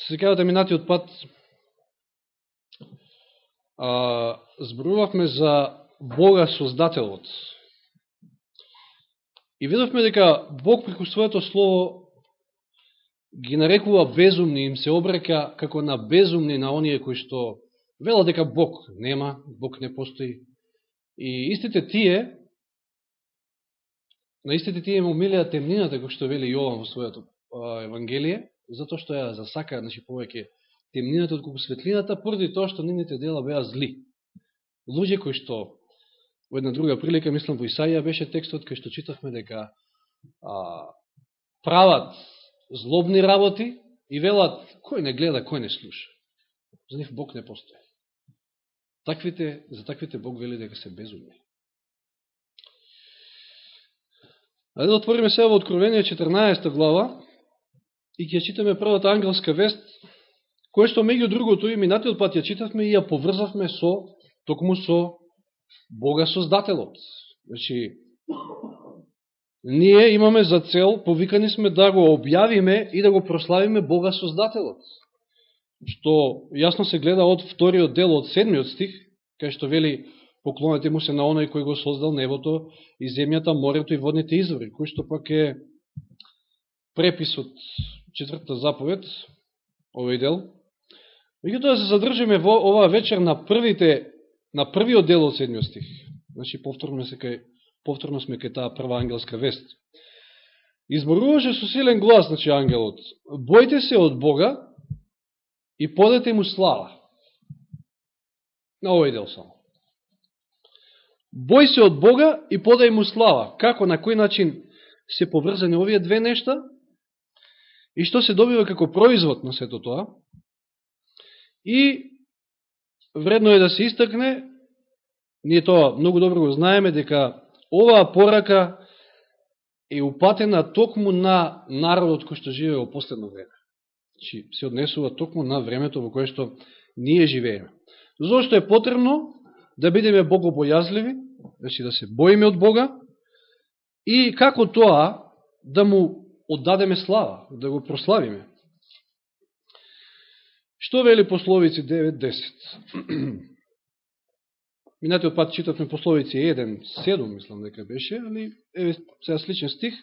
се секавате минатиот пат, а, зборувавме за Бога Создателот. И видовме дека Бог преку своето слово ги нарекува безумни, им се обрека како на безумни на оние кои што вела дека Бог нема, Бог не постои. И истите тие, на истите тие му милија темнината, како што вели Јован во своето Евангелие, затоа што ја засакаа значи, повеќе темнината од светлината, поради тоа што нивните дела беа зли. Луѓе кои што, во една друга прилика, мислам во Исаија беше текстот кој што читавме дека а, прават злобни работи и велат кој не гледа, кој не слуша. За нив Бог не постои. Таквите, за таквите Бог вели дека се безумни. Ајде да отвориме сега во Откровение 14 глава и ќе читаме првата ангелска вест, која што меѓу другото и минатиот пат ја читавме и ја поврзавме со, токму со Бога Создателот. Значи, ние имаме за цел, повикани сме да го објавиме и да го прославиме Бога Создателот. Што јасно се гледа од вториот дел од седмиот стих, кај што вели поклонете му се на оној кој го создал небото и земјата, морето и водните извори, кој што пак е препис од четвртата заповед, овој дел. Меѓутоа да се задржиме во оваа вечер на првите на првиот дел од седмиот стих. Значи повторно се кај повторно сме кај таа прва ангелска вест. Изборуваше со силен глас, значи ангелот, бојте се од Бога и подете му слава. На овој дел само. Бој се од Бога и подај му слава. Како, на кој начин се поврзани овие две нешта и што се добива како производ на сето тоа. И вредно е да се истакне, ние тоа многу добро го знаеме, дека оваа порака е упатена токму на народот кој што живее во последно време. Чи се однесува токму на времето во кое што ние живееме. Зошто е потребно да бидеме богобојазливи, значи да се боиме од Бога, и како тоа да му оддадеме слава, да го прославиме. Што вели пословици 9.10? Минатиот пат читавме пословици 1.7, мислам дека беше, али еве сега сличен стих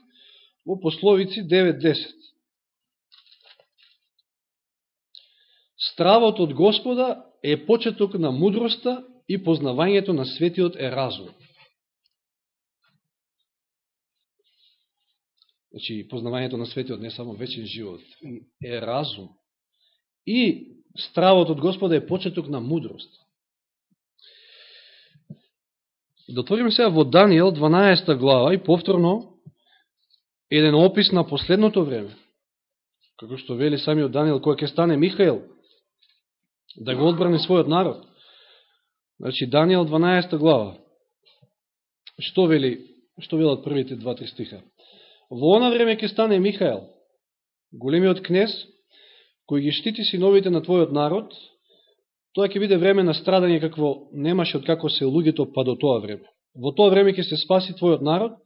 во пословици 9.10. Стравот од Господа е почеток на мудроста и познавањето на светиот е разум. Значи, познавањето на светиот не само вечен живот, е разум. И стравот од Господа е почеток на мудрост. Да отвориме сега во Данијел 12 глава и повторно еден опис на последното време. Како што вели самиот Данијел, кој ќе стане Михаил, да го одбрани својот народ. Значи, Данијел 12 глава. Што вели, што велат првите два-три стиха? Во она време ќе стане Михаел, големиот кнез, кој ги штити синовите на твојот народ, тоа ќе биде време на страдање какво немаше од како се луѓето па до тоа време. Во тоа време ќе се спаси твојот народ,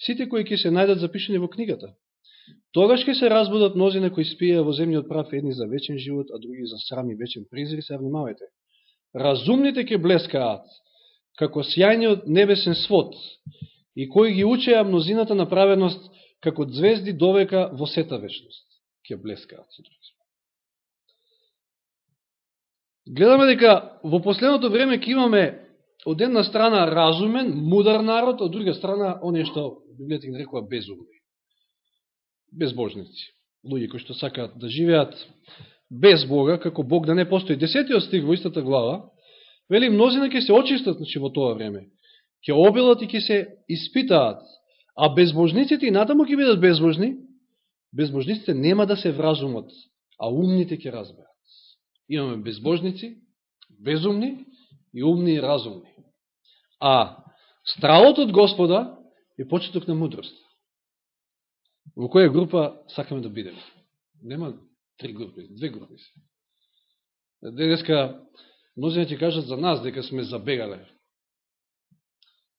сите кои ќе се најдат запишени во книгата. Тогаш ќе се разбудат мнозина кои спија во земјиот прав едни за вечен живот, а други за срам и вечен призри, се внимавајте. Разумните ќе блескаат, како сјајниот небесен свод, и кои ги учеа мнозината на праведност, како звезди довека во сета вечност. Ќе блескаат, со други Гледаме дека во последното време ќе имаме од една страна разумен, мудар народ, од друга страна оние што Библијата ги нарекува безумни. Безбожници. Луѓе кои што сакаат да живеат без Бога, како Бог да не постои. Десетиот стих во истата глава, вели мнозина ќе се очистат значи, во тоа време. Ќе обелат и ќе се испитаат. А безбожниците и натаму ќе бидат безбожни, безбожниците нема да се вразумат, а умните ќе разберат. Имаме безбожници, безумни и умни и разумни. А стравот од Господа е почеток на мудрост. Во која група сакаме да бидеме? Нема три групи, две групи се. Денеска мнозина ќе кажат за нас дека сме забегале,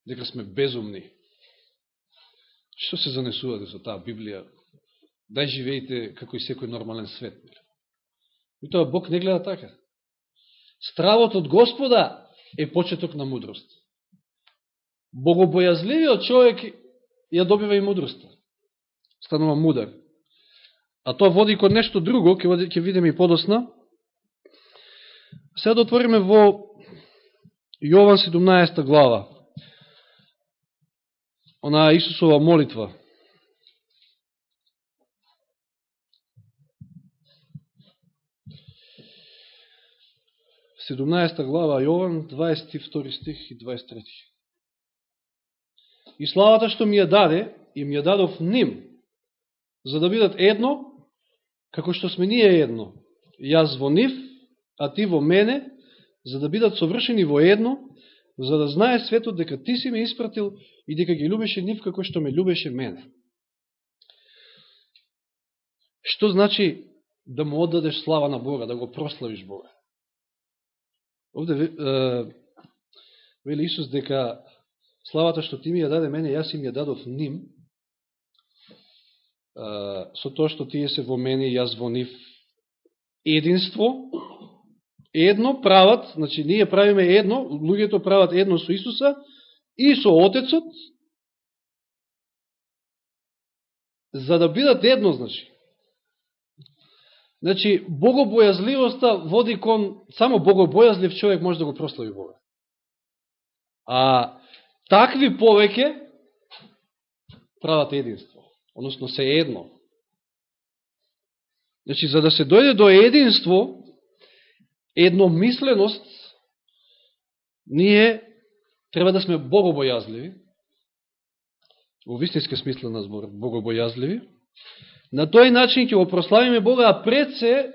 дека сме безумни. Што се занесувате со таа Библија? Дај живеете како и секој нормален свет. И тоа Бог не гледа така. Стравот од Господа е почеток на мудрост. Богобојазливиот човек ја добива и мудроста. Станува мудар. А тоа води кон нешто друго, ќе, ќе видиме и подосна. Сега да отвориме во Јован 17 глава. Она Исусова молитва. 17 глава Јован, 22 стих и 23. И славата што ми ја даде, им ја дадов ним, за да бидат едно, како што сме ние едно. Јас во нив, а ти во мене, за да бидат совршени во едно, за да знае светот дека ти си ме испратил и дека ги любеше нив како што ме любеше мене. Што значи да му отдадеш слава на Бога, да го прославиш Бога? Овде вели Исус дека славата што ти ми ја даде мене, јас им ја дадов ним, со тоа што тие се во мене и јас во нив единство, едно прават, значи ние правиме едно, луѓето прават едно со Исуса и со Отецот, за да бидат едно, значи. Значи, богобојазливоста води кон, само богобојазлив човек може да го прослави Бога. А такви повеќе прават единство, односно се едно. Значи, за да се дојде до единство, едномисленост, ние треба да сме богобојазливи, во вистинска смисла на збор, богобојазливи, На тој начин ќе го прославиме Бога, а пред се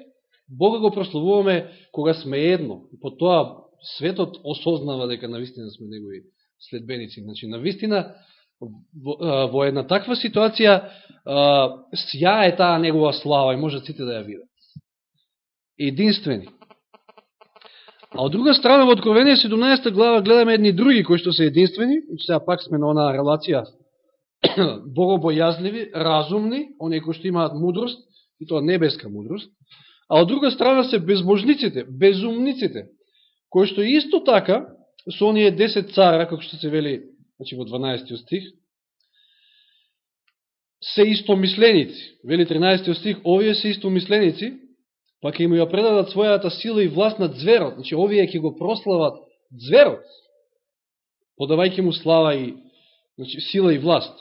Бога го прославуваме кога сме едно. По тоа светот осознава дека на вистина сме негови следбеници. Значи, на вистина, во, во една таква ситуација, сја е таа негова слава и може сите да ја видат. Единствени. А од друга страна, во Откровение 17 глава гледаме едни други кои што се единствени, и сега пак сме на онаа релација богобојазливи, разумни, оние кои што имаат мудрост, и тоа небеска мудрост, а од друга страна се безбожниците, безумниците, кои што исто така, со оние 10 цара, како што се вели значи, во 12 стих, се истомисленици. Вели 13 стих, овие се истомисленици, па ќе му ја предадат својата сила и власт на зверот. Значи, овие ќе го прослават зверот, подавајќи му слава и значи, сила и власт.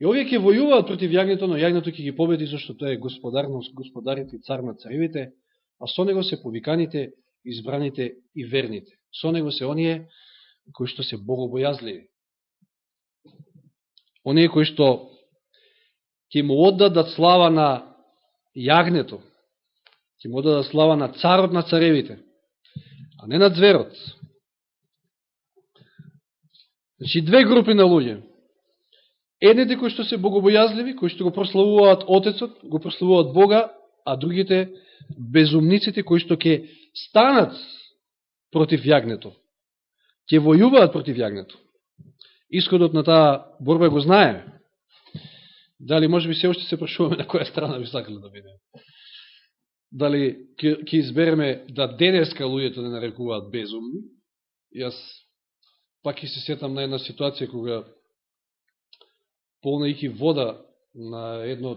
И овие ќе војуваат против јагнето, но јагнето ќе ги победи, зашто тоа е господарност, господарите и цар на царевите, а со него се повиканите, избраните и верните. Со него се оние кои што се богобојазливи. Оние кои што ќе му отдадат слава на јагнето, ќе му оддадат слава на царот на царевите, а не на зверот. Значи, две групи на луѓе. Едните кои што се богобојазливи, кои што го прославуваат Отецот, го прославуваат Бога, а другите безумниците кои што ќе станат против јагнето. Ќе војуваат против јагнето. Исходот на таа борба го знаеме. Дали може би се още се прашуваме на која страна би сакали да бидеме. Дали ќе избереме да денеска луѓето не нарекуваат безумни. Јас пак ќе се сетам на една ситуација кога полнајќи вода на едно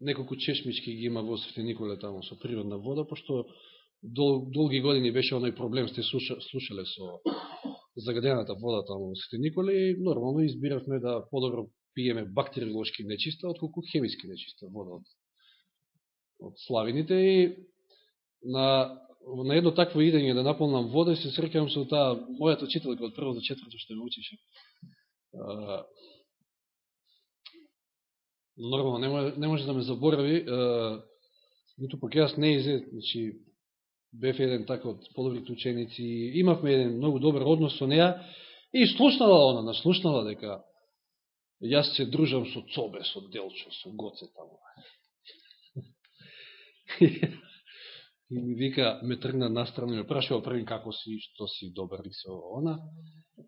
неколку чешмички ги има во Свети Николе тамо со природна вода, пошто дол, долги години беше оној проблем, сте слуша, слушале со загадената вода тамо во Свети Николе и нормално избиравме да подобро пиеме бактериолошки нечиста, отколку хемиски нечиста вода од, од славините и на, на едно такво идење да наполнам вода и се срекам со таа мојата учителка од прво до четврто што ме учише нормално не може, не може да ме заборави, ниту пак јас не изе, значи, бев еден така од подобрите ученици, имавме еден многу добар однос со неа и слушнала она, наслушнала дека јас се дружам со Цобе, со Делчо, со Гоце таму и ми вика, ме тргна настрано, ме прашува првин како си, што си добар ли се она.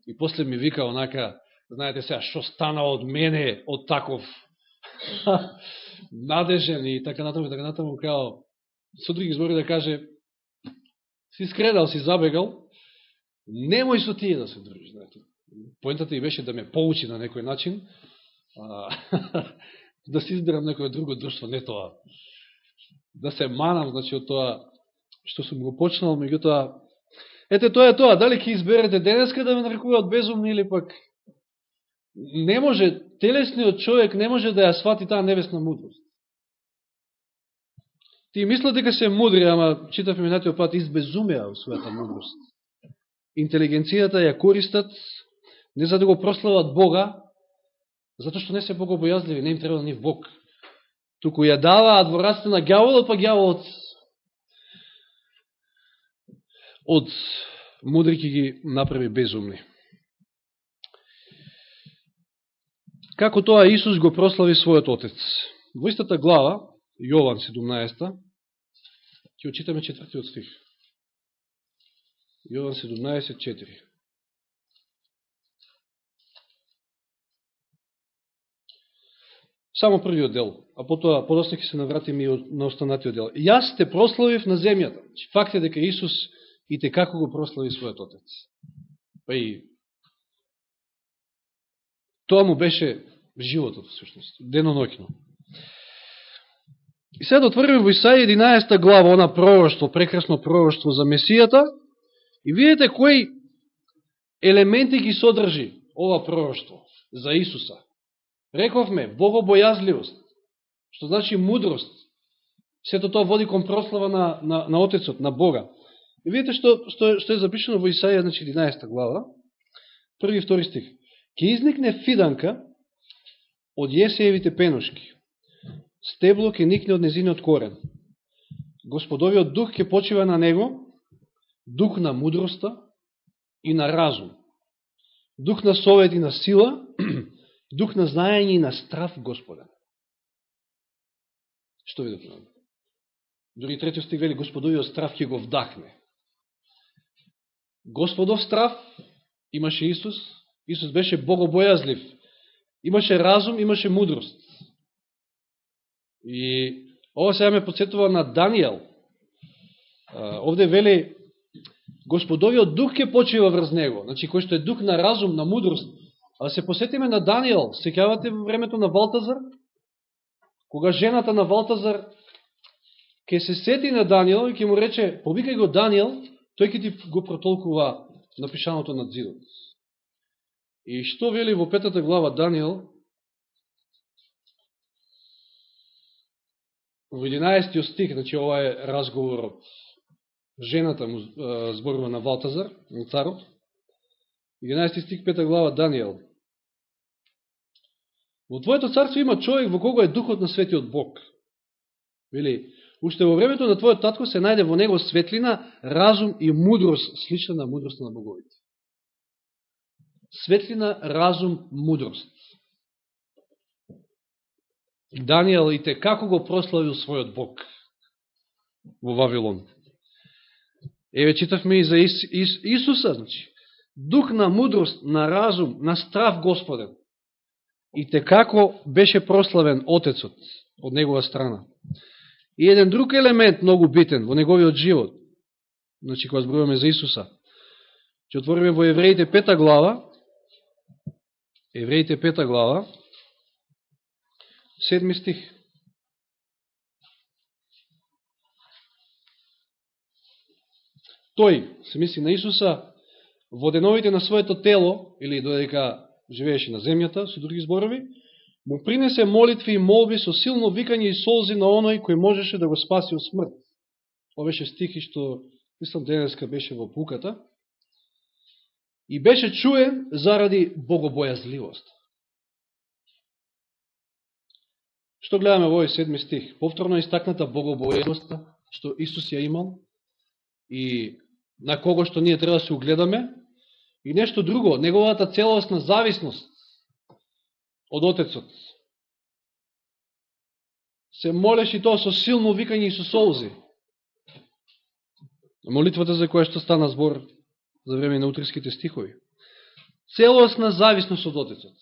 И после ми вика онака, знаете сега, што стана од мене, од таков надежен и така натаму, така натаму, као, со други збори да каже, си скредал, си забегал, немој со тие да се дружи, Знаете. Поентата и беше да ме поучи на некој начин, а, да се изберам некој друго друштво, не тоа. Да се манам, значи, од тоа што сум го почнал, меѓутоа, ете тоа е тоа, дали ќе изберете денеска да ме нарекуваат безумни или пак не може, телесниот човек не може да ја свати таа небесна мудрост. Ти мислат дека се мудри, ама читав минатиот пат избезумеа во својата мудрост. Интелигенцијата ја користат не за да го прослават Бога, затоа што не се богобојазливи, не им треба да ни Бог. Туку ја даваат во раците на гјаволот, па гјаволот од мудри ги направи безумни. Како тоа Исус го прослави својот Отец. Во истата глава, Јован 17, ќе очитаме четвртиот стих. Јован 17, 4. Само првиот дел, а потоа подосна ќе се навратиме и на останатиот дел. Јас те прославив на земјата. Значи, факт е дека Исус и те како го прослави својот Отец. Па и тоа му беше животот, всушност, денонокно. И сега да отвориме во Исаја 11 глава, она пророќство, прекрасно пророќство за Месијата, и видите кои елементи ги содржи ова пророќство за Исуса. Рековме, богобојазливост, што значи мудрост. Сето тоа води кон прослава на, на, на Отецот, на Бога. И видите што, што, што е запишено во Исаија, значи 11 глава, први и втори стих. Ке изникне фиданка од јесеевите пенушки. Стебло ке никне од незиниот корен. Господовиот дух ке почива на него, дух на мудроста и на разум. Дух на совет и на сила, дух на знаење и на страв Господа. Што видите? Дори третиот стих вели, Господовиот страв ќе го вдахне. Господов страв имаше Исус, Исус беше богобојазлив, имаше разум, имаше мудрост. И ова сега ме подсетува на Данијел. Овде вели, Господовиот дух ќе почива врз него, значи кој што е дух на разум, на мудрост. А се посетиме на Данијел, секјавате во времето на Валтазар, кога жената на Валтазар ќе се сети на Данијел и ќе му рече, повикај го Данијел, тој ќе ти го протолкува напишаното на зидот. И што вели во петата глава Данијел, во 11 стих, значи ова е разговорот, жената му зборува на Валтазар, на царот, 11 стих, 5 глава Данијел. Во Твоето царство има човек во кого е духот на светиот Бог. Вели, уште во времето на Твојот татко се најде во него светлина, разум и мудрост, слична на мудроста на боговите светлина, разум, мудрост. Данијел и те како го прославил својот Бог во Вавилон. Еве читавме и за Ис, Ис, Исуса, значи. Дух на мудрост, на разум, на страв Господен. И те како беше прославен Отецот од негова страна. И еден друг елемент многу битен во неговиот живот. Значи, кога зборуваме за Исуса. ќе отвориме во Евреите пета глава, Евреите пета глава, седми стих. Тој, се мисли на Исуса, во деновите на своето тело, или додека живееше на земјата, со други зборови, му принесе молитви и молби со силно викање и солзи на оној кој можеше да го спаси од смрт. Ова беше стихи што, мислам, денеска беше во пуката и беше чуен заради богобојазливост. Што гледаме во овој седми стих? Повторно истакната богобојазливост што Исус ја имал и на кого што ние треба да се угледаме и нешто друго, неговата целостна зависност од Отецот. Се молеше тоа со силно викање и со солзи. Молитвата за која што стана збор за време на утриските стихови. Целосна зависност од Отецот.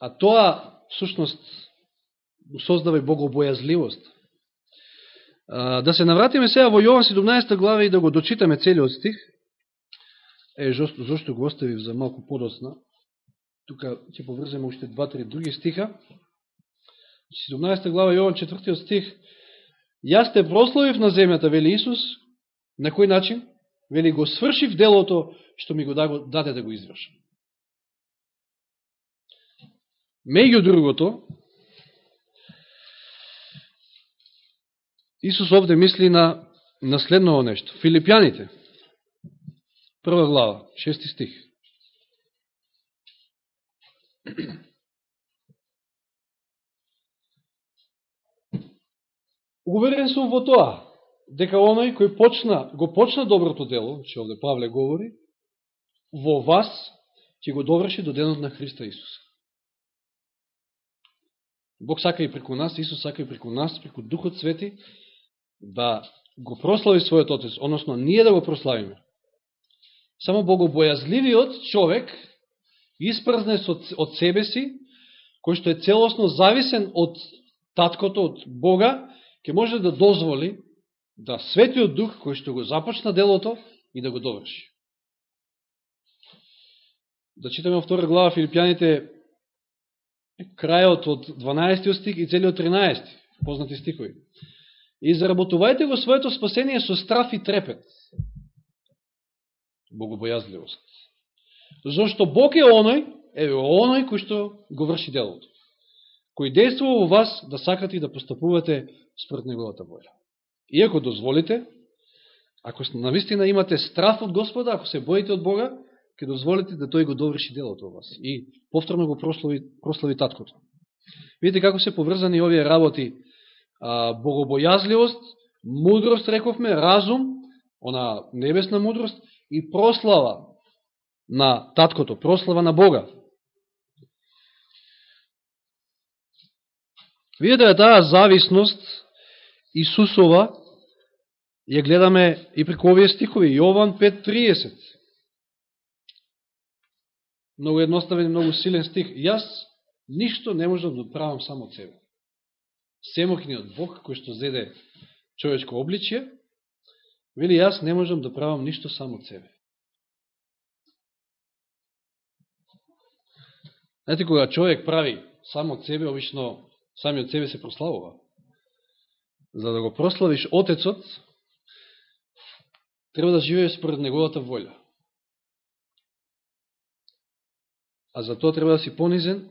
А тоа, всушност, создава и богобојазливост. Да се навратиме сега во Јован 17 глава и да го дочитаме целиот стих. Е, зашто, зашто го оставив за малку подосна. Тука ќе поврземе уште два-три други стиха. 17 глава Јован 4 стих. Јас те прославив на земјата, вели Исус, на кој начин? Вели го свршив делото што ми го даде да го извршам. Меѓу другото, Исус овде мисли на наследново нешто. Филипјаните, прва глава, шести стих. Уверен сум во тоа, дека оној кој почна, го почна доброто дело, че овде Павле говори, во вас ќе го доврши до денот на Христа Исуса. Бог сака и преку нас, Исус сака и преку нас, преку Духот Свети, да го прослави својот Отец, односно ние да го прославиме. Само богобојазливиот човек испрзне од себе си, кој што е целосно зависен од таткото, од Бога, ќе може да дозволи да светиот дух, кој што го започна делото, и да го доврши. Да читаме во втора глава Филипјаните крајот од 12 стих и целиот 13, познати стихови. И го своето спасение со страф и трепет. Богобојазливост. Зошто Бог е оној, е оној кој што го врши делото. Кој действува во вас да сакате и да постапувате според неговата воля. Иако дозволите, ако навистина имате страф од Господа, ако се боите од Бога, ќе дозволите да тој го доврши делото во вас. И повторно го прослави, прослави таткото. Видите како се поврзани овие работи а, богобојазливост, мудрост, рековме, разум, она небесна мудрост и прослава на таткото, прослава на Бога. Видете да таа зависност Исусова ја гледаме и преку овие стихови. Јован 5.30. Многу едноставен и многу силен стих. Јас ништо не можам да правам само од себе семокниот Бог, кој што зеде човечко обличје, вели, јас не можам да правам ништо само од себе. Знаете, кога човек прави само од себе, обично сами од себе се прославува. За да го прославиш Отецот, треба да живееш според Неговата воља. А за тоа треба да си понизен,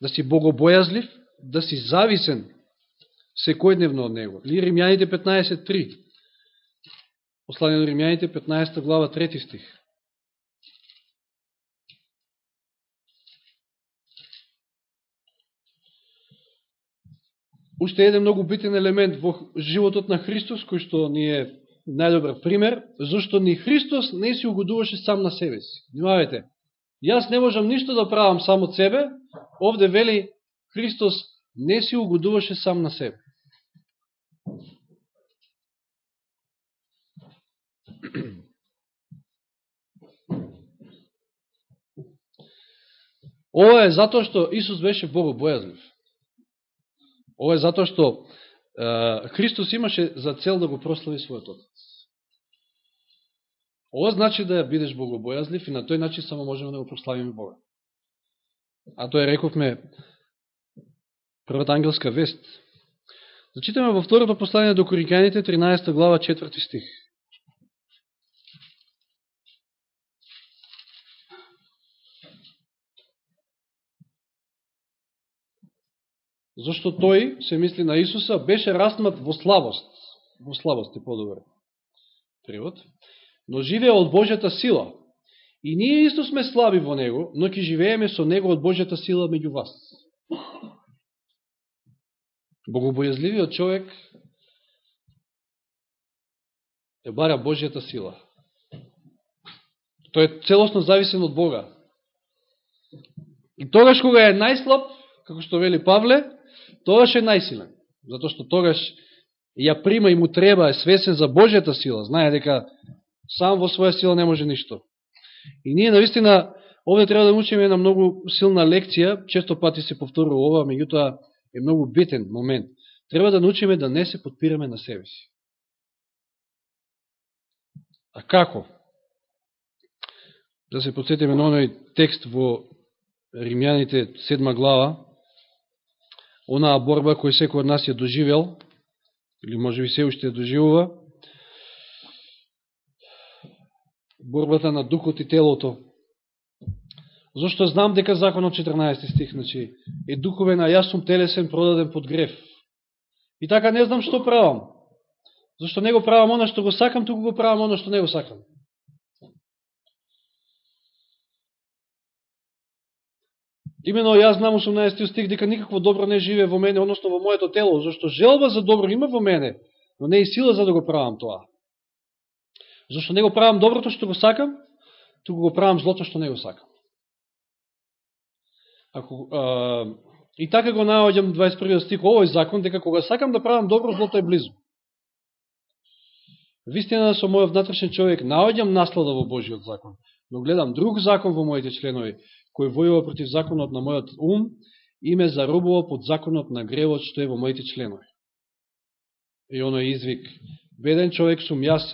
да си богобојазлив, да си зависен секојдневно од него. Ли Римјаните 15.3. Послание до Римјаните 15 глава 3 стих. Уште еден многу битен елемент во животот на Христос, кој што ни е најдобар пример, зашто ни Христос не си угодуваше сам на себе си. Внимавајте, јас не можам ништо да правам само од себе, овде вели Христос не си угодуваше сам на себе. Ова е затоа што Исус беше богобојазлив. Ова е затоа што е, Христос имаше за цел да го прослави својот Отец. Ова значи да бидеш богобојазлив и на тој начин само можеме да го прославиме Бога. А тоа е рековме првата ангелска вест. Зачитаме во второто послание до Коринјаните, 13 глава, 4 стих. Зошто тој, се мисли на Исуса, беше растнат во слабост. Во слабост е подобре. Превод. Но живее од Божјата сила. И ние исто сме слаби во Него, но ќе живееме со Него од Божјата сила меѓу вас. Богобојазливиот човек е бара Божјата сила. Тој е целосно зависен од Бога. И тогаш кога е најслаб, како што вели Павле, тогаш е најсилен. Затоа што тогаш ја прима и му треба, е свесен за Божјата сила. Знае дека сам во своја сила не може ништо. И ние наистина овде треба да учиме една многу силна лекција, често пати се повторува ова, меѓутоа е многу битен момент. Треба да научиме да не се подпираме на себе си. А како? Да се подсетиме на оној текст во Римјаните 7 глава, онаа борба која секој од нас ја доживел, или може би се уште доживува, борбата на духот и телото. Зошто знам дека законот 14 стих, значи, е духовен, а јас сум телесен, продаден под греф. И така не знам што правам. Зошто не го правам оно што го сакам, туку го правам оно што не го сакам. Имено јас знам 18 стих дека никакво добро не живе во мене, односно во моето тело, зашто желба за добро има во мене, но не и сила за да го правам тоа. Зашто не го правам доброто што го сакам, туку го правам злото што не го сакам. Ако, а, и така го наоѓам 21 стих овој закон, дека кога сакам да правам добро, злото е близо. Вистина со мојот внатрешен човек наоѓам наслада во Божиот закон, но гледам друг закон во моите членови, кој војува против законот на мојот ум и ме зарубува под законот на гревот што е во моите членови. И оној извик, беден човек сум јас,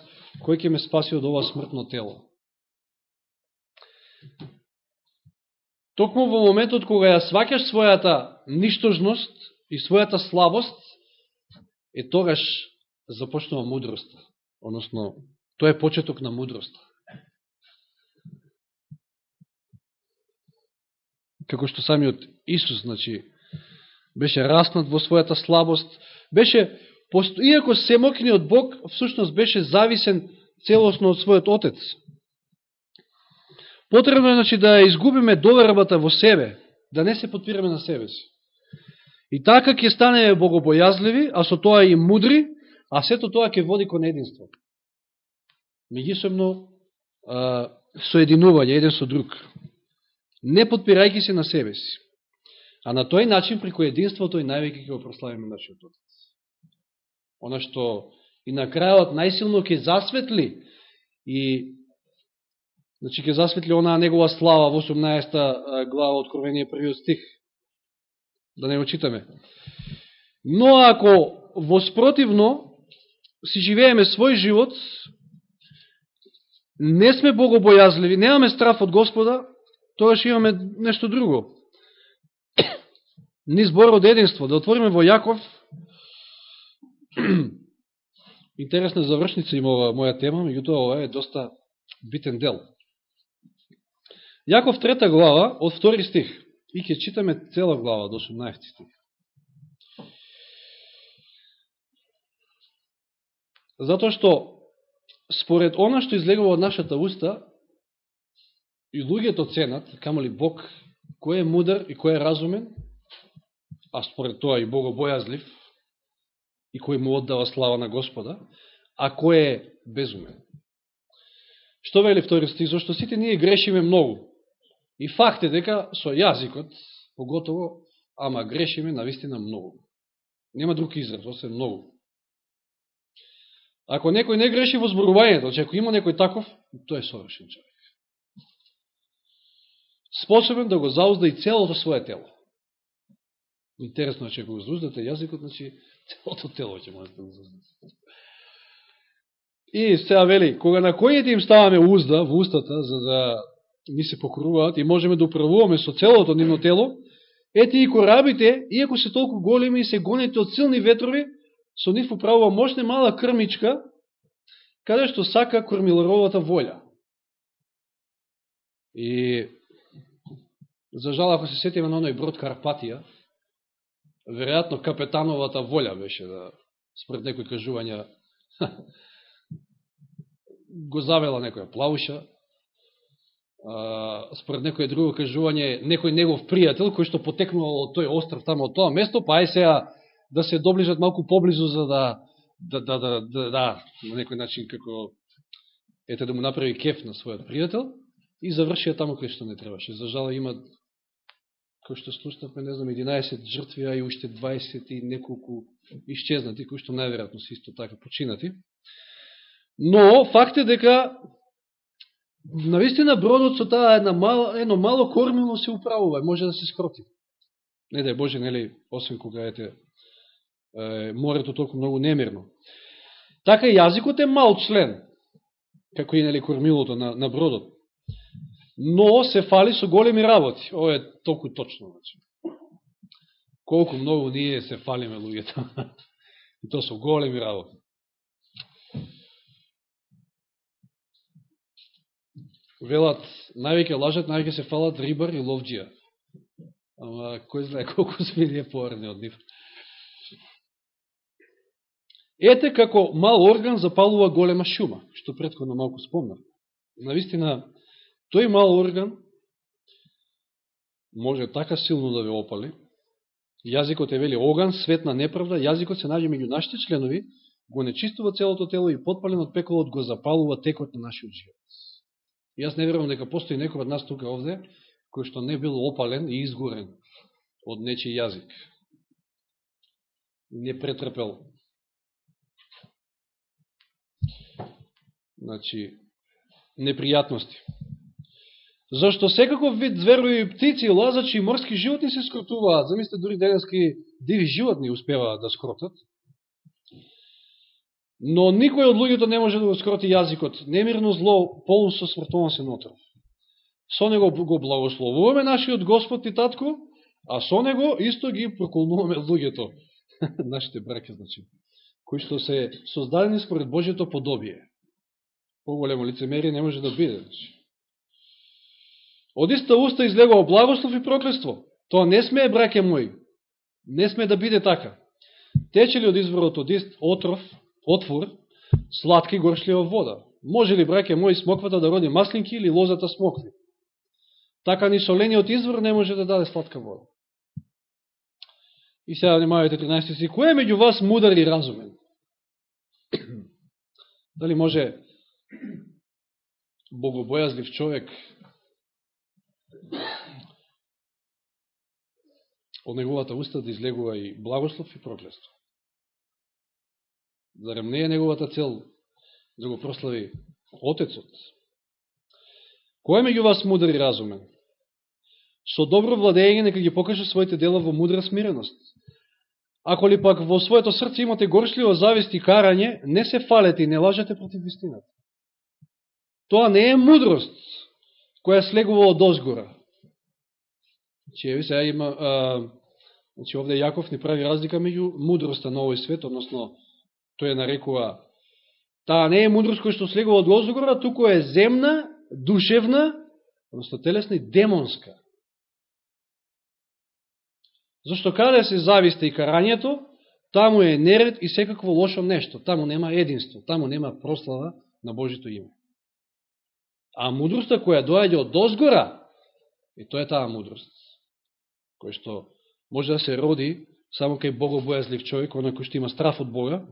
кој ќе ме спаси од ова смртно тело. Токму во моментот кога ја свакаш својата ништожност и својата слабост, е тогаш започнува мудроста. Односно, тоа е почеток на мудроста. Како што самиот Исус, значи, беше раснат во својата слабост, беше, иако семокниот Бог, всушност беше зависен целосно од својот Отец. Потребно е, значи, да изгубиме довербата во себе, да не се подпираме на себе си. И така ќе станеме богобојазливи, а со тоа и мудри, а сето тоа ќе води кон единство. Меѓусебно, соединување еден со друг не подпирајќи се на себе си. А на тој начин, преко единството и највеќе ќе го прославиме нашиот Отец. Оно што и на крајот најсилно ќе засветли и значи ќе засветли онаа негова слава во 18 глава Откровение првиот стих. Да не го читаме. Но ако воспротивно си живееме свој живот, не сме богобојазливи, немаме страф од Господа, тогаш имаме нешто друго. Ни збор од единство. Да отвориме во Јаков. Интересна завршница има ова моја тема, меѓутоа ова е доста битен дел. Јаков трета глава, од втори стих. И ќе читаме цела глава до 18 стих. Затоа што според она што излегува од нашата уста, и луѓето ценат, камо ли Бог, кој е мудар и кој е разумен, а според тоа и богобојазлив, и кој му оддава слава на Господа, а кој е безумен. Што вели втори стих? зашто сите ние грешиме многу. И факт е дека со јазикот, поготово, ама грешиме на вистина многу. Нема друг израз, освен многу. Ако некој не греши во зборувањето, че ако има некој таков, тој е совршен човек способен да го заузда и целото свое тело. Интересно е, че го зауздате јазикот, значи целото тело ќе можете да го зауздате. И сега вели, кога на којите им ставаме узда во устата, за да ни се покруваат и можеме да управуваме со целото нивно тело, ете и корабите, иако се толку големи и се гонете од силни ветрови, со нив управува мощна мала крмичка, каде што сака кормилоровата волја. И За жал, ако се сетиме на оној брод Карпатија, веројатно капетановата волја беше да, според некои кажувања, го завела некоја плауша, а, според некој друго кажување, некој негов пријател, кој што потекнувал од тој остров тамо од тоа место, па ај сега да се доближат малку поблизу за да, да, да, да, да, да на некој начин како ете да му направи кеф на својот пријател и завршија таму кај што не требаше. За жал има кој што слушнавме, не знам, 11 жртви, а и уште 20 и неколку исчезнати, кои што најверојатно се исто така починати. Но, факт е дека навистина бродот со таа една мало, едно мало кормило се управува, може да се скроти. Не дај Боже, нели, освен кога ете е, морето толку многу немирно. Така и јазикот е мал член, како и нели кормилото на, на бродот. Но се фали со големи работи. Ова е толку точно. Значи. Колку многу ние се фалиме луѓето. и то со големи работи. Велат, највеќе лажат, највеќе се фалат рибар и ловджија. Ама, кој знае колку сме ние поарни од нив. Ете како мал орган запалува голема шума, што предходно малку спомнав. Навистина, тој мал орган може така силно да ве опали. Јазикот е вели оган, свет на неправда, јазикот се најде меѓу нашите членови, го нечистува целото тело и подпален од пеколот го запалува текот на нашиот живот. Јас не верувам дека постои некој од нас тука овде, кој што не бил опален и изгорен од нечи јазик. Не претрпел. Значи, непријатности. Зашто секаков вид зверови птици, лазачи и морски животни се скротуваат. Замислите, дури денески диви животни успеваат да скротат. Но никој од луѓето не може да го скроти јазикот. Немирно зло, полно со смртоносен отров. Со него го благословуваме нашиот Господ и Татко, а со него исто ги проколнуваме луѓето. Нашите браке, значи. Кои што се создадени според Божието подобие. Поголемо лицемерие не може да биде. Значи. Од иста уста излегува благослов и проклество. Тоа не смее браке мои. Не смее да биде така. Тече ли од изворот од ист отров, отвор, сладка и горшлива вода. Може ли, браке мои, смоквата да роди маслинки или лозата смокви? Така ни солениот извор не може да даде сладка вода. И сега внимавајте 13 си. Кој е меѓу вас мудар и разумен? Дали може богобојазлив човек од неговата уста да излегува и благослов и проклество? Зарем не е неговата цел да го прослави Отецот? Кој е меѓу вас мудар и разумен? Со добро владење нека ги покаже своите дела во мудра смиреност. Ако ли пак во своето срце имате горшливо завист и карање, не се фалете и не лажете против истината. Тоа не е мудрост која слегува од озгора. Че, ви сега има, а, значи, овде Јаков ни прави разлика меѓу мудроста на овој свет, односно тој ја нарекува, таа не е мудрост која што слегува од Лозогора, туку е земна, душевна, односно телесна и демонска. Зошто каде се зависта и карањето, таму е неред и секакво лошо нешто. Таму нема единство, таму нема прослава на Божито име. А мудроста која доаѓа од дозгора, и тоа е таа мудрост, кој што може да се роди само кај богобојазлив човек, онако што има страф од Бога,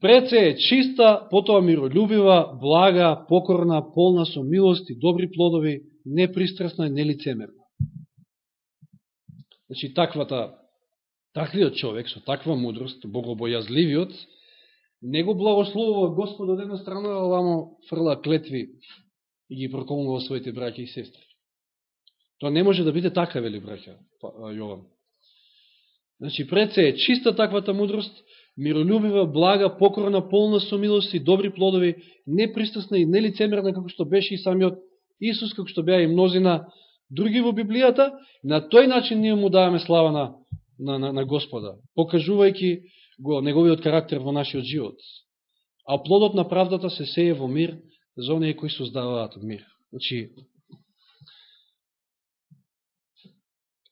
Пред се е чиста, потоа миролюбива, блага, покорна, полна со милост и добри плодови, непристрасна и нелицемерна. Значи, таквата, таквиот човек со таква мудрост, богобојазливиот, не го благословува Господ од една страна, а ламо фрла клетви и ги проколнува своите браќа и сестри. Тоа не може да биде така, вели браќа па, Јован. Значи, пред се е чиста таквата мудрост, миролюбива, блага, покорна, полна со милост и добри плодови, непристасна и нелицемерна, како што беше и самиот Исус, како што беа и мнозина други во Библијата, на тој начин ние му даваме слава на, на, на, на Господа, покажувајќи го неговиот карактер во нашиот живот. А плодот на правдата се сее во мир за оние кои создаваат мир. Значи,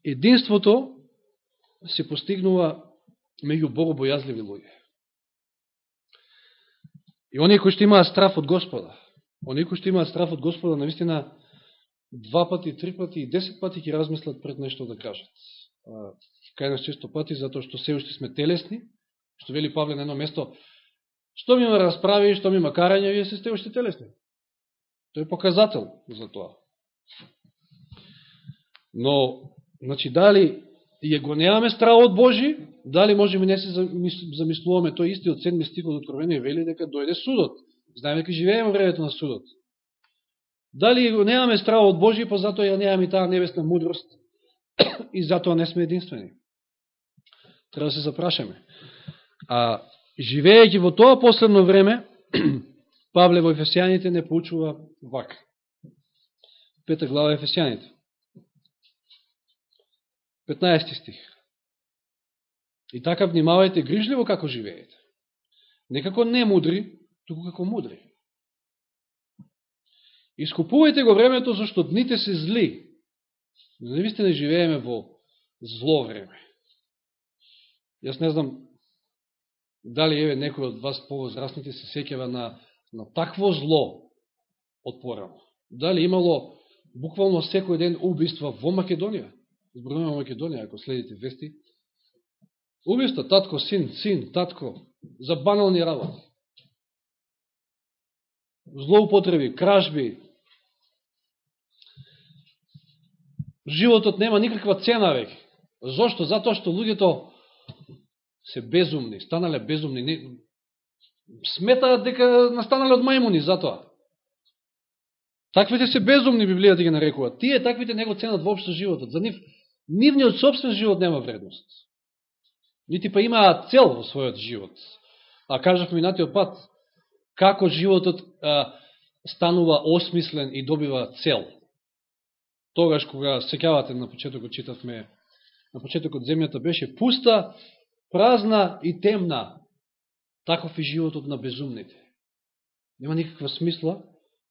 единството се постигнува меѓу богобојазливи луѓе. И оние кои што имаат страф од Господа, оние кои што имаат страф од Господа, навистина, два пати, три пати и десет пати ќе размислат пред нешто да кажат. Кај нас често пати, затоа што се уште сме телесни, што вели Павле на едно место, што ми има расправи, што ми има карање, вие се сте уште телесни. Тој е показател за тоа. Но, значи, дали и го немаме стравот Божи, дали можеме не се замислуваме тој исти од седми стих од Откровение вели дека дојде судот. Знаеме дека живееме во времето на судот. Дали го немаме стравот Божи, па затоа ја немаме таа небесна мудрост и затоа не сме единствени. Треба да се запрашаме. А живеејќи во тоа последно време, Павле во Ефесијаните не поучува вака. Пета глава Ефесијаните. 15 стих. И така внимавајте грижливо како живеете. Не како не мудри, туку како мудри. Искупувајте го времето, зашто дните се зли. Не да ви сте не живееме во зло време. Јас не знам дали еве некој од вас повозрастните се сеќава на, на такво зло од порано. Дали имало буквално секој ден убиства во Македонија? Зборуваме Македонија, ако следите вести. убиста татко, син, син, татко, за банални работи. Злоупотреби, кражби. Животот нема никаква цена веќе. Зошто? Затоа што луѓето се безумни, станале безумни. Не... Сметаат дека настанале од мајмуни, затоа. Таквите се безумни, Библијата ги нарекува. Тие таквите него ценат воопшто животот. За нив, нивниот собствен живот нема вредност. Нити па имаат цел во својот живот. А кажав минатиот пат, како животот а, станува осмислен и добива цел. Тогаш кога секјавате на почетокот читавме, на почетокот земјата беше пуста, празна и темна. Таков и животот на безумните. Нема никаква смисла,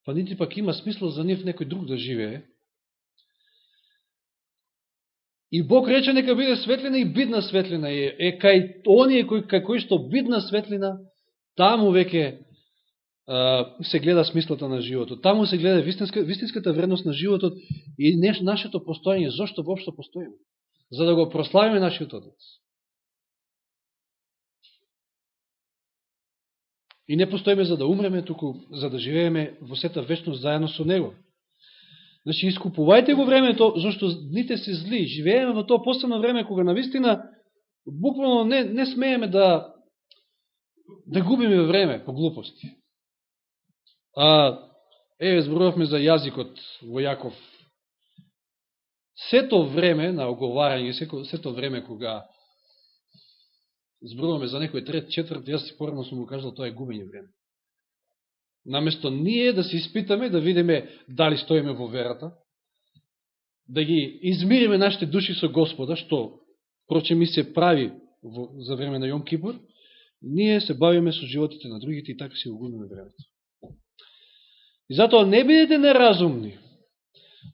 па нити пак има смисла за нив некој друг да живее. И Бог рече нека биде светлина и бидна светлина. Е, е кај оние кои, кај кои што бидна светлина, таму веќе се гледа смислата на животот. Таму се гледа вистинска, вистинската вредност на животот и неш, нашето постоење. Зошто воопшто постоиме? За да го прославиме нашиот Отец. И не постоиме за да умреме, туку за да живееме во сета вечност заедно со Него. Значи, искупувајте го времето, зашто дните се зли. Живееме во тоа последно време, кога навистина буквално не, не смееме да да губиме време по глупости. А, еве, зборувавме за јазикот во Јаков. Сето време на оговарање, сето време кога зборуваме за некој трет, четврт, јас си порано сум го кажал, тоа е губење време. Наместо ние да се испитаме, да видиме дали стоиме во верата, да ги измириме нашите души со Господа, што проче ми се прави во, за време на Јом Кипур, ние се бавиме со животите на другите и така се угубиме времето. И затоа не бидете неразумни,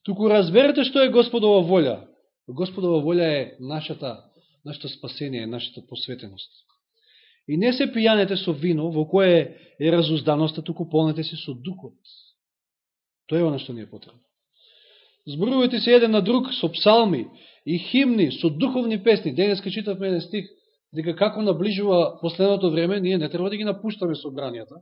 туку разберете што е Господова волја. Господова волја е нашата нашето спасение, нашата посветеност. И не се пијанете со вино, во кое е разузданоста, туку полнете се со духот. Тоа е оно што ни е потребно. Зборувајте се еден на друг со псалми и химни, со духовни песни. Денеска читавме еден стих, дека како наближува последното време, ние не треба да ги напуштаме собранијата,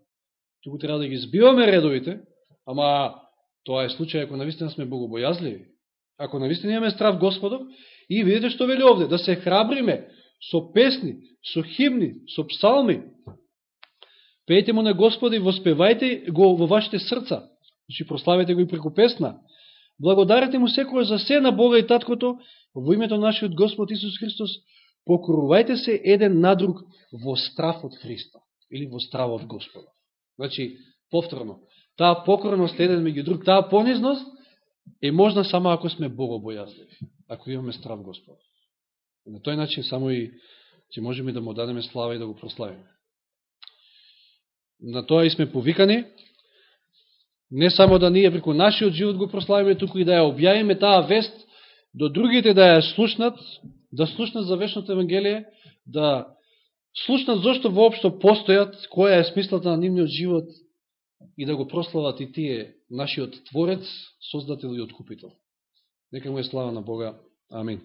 туку треба да ги збиваме редовите, ама тоа е случај ако навистина сме богобојазливи. Ако навистина имаме страв Господов, И видите што вели овде, да се храбриме со песни, со химни, со псалми. Пејте му на Господи, и воспевајте го во вашите срца. Значи прославете го и преку песна. Благодарете му секој за се на Бога и Таткото во името нашиот Господ Исус Христос. Покорувајте се еден на друг во страв од Христа или во страв од Господа. Значи, повторно, таа покорност еден меѓу друг, таа понизност е можна само ако сме богобојазливи ако имаме страв Господ. И на тој начин само и ќе можеме да му дадеме слава и да го прославиме. На тоа и сме повикани, не само да ние преку нашиот живот го прославиме, туку и да ја објавиме таа вест до другите да ја слушнат, да слушнат за вечното Евангелие, да слушнат зашто воопшто постојат, која е смислата на нивниот живот и да го прослават и тие, нашиот Творец, Создател и Откупител. Нека му е слава на Бога. Амин.